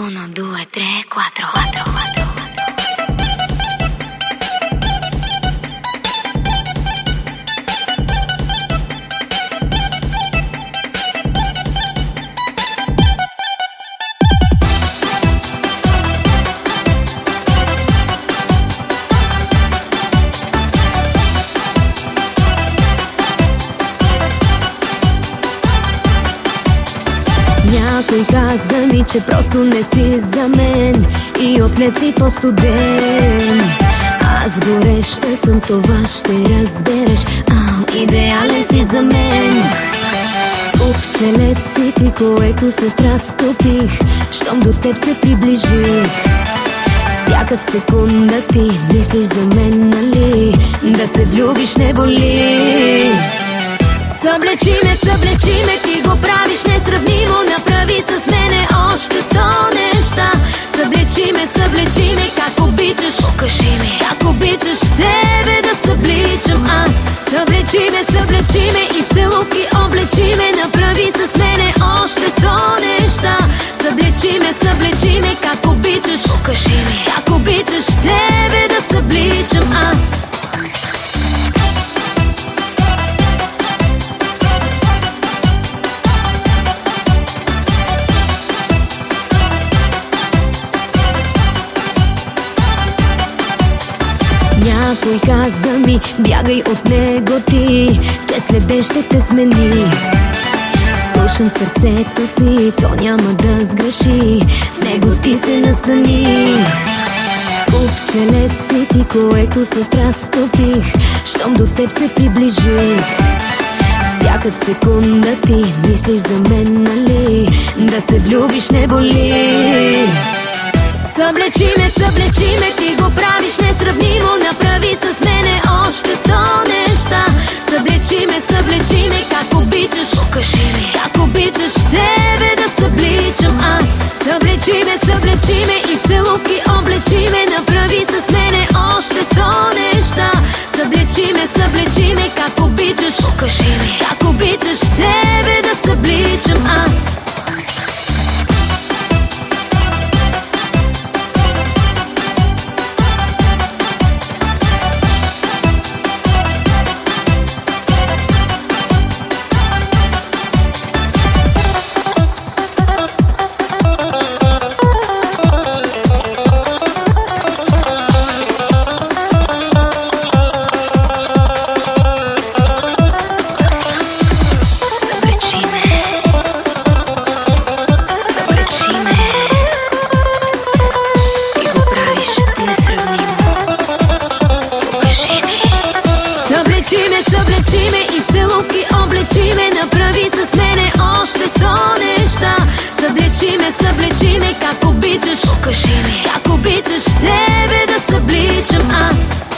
1, 2, 3, 4, 4. Някой каза ми, че просто не си за мен И от лед си по-студен Аз гореща съм, това ще разбереш. А, Идеален си за мен. Купчелец си ти, което се страст Щом до теб се приближих. Всяка секунда ти мислиш за мен, нали? Да се влюбиш не боли Съблечи ме, съблечи ме, ти го правиш несравнимо. Направи с мене още сто неща. Съблечи ме, съблечи ме, как обичаш. Покажи ми. Как обичаш тебе да събличам аз. Съблечи ме, съблечи ме и в целувки облечи ме. Направи с мене още сто неща. Съблечи ме, съблечи ме, как обичаш Някой каза ми, бягай от него ти Че след ден ще те смени. Слушам сърцето си, то няма да сгреши В него ти се настани. Купчелец си ти, което със страст топих Щом до теб се приближих. Всяка секунда ти мислиш за мен, нали? Да се влюбиш не боли. Съблечи ме, съблечи ме, ти го правиш несравнимо ме, как обичаш. Покажи ми. Как обичаш тебе да събличам аз. Съблечи ме, съблечи ме и в целувки облечи ме. Направи с мене още сто неща. Съблечи ме, съблечи ме, как обичаш. Покажи ми. Как ме, съблечи ме и в целувки облечи ме. Направи с мене още сто неща. Съблечи ме, съблечи ме, как обичаш. Покажи ми. Как обичаш тебе да събличам аз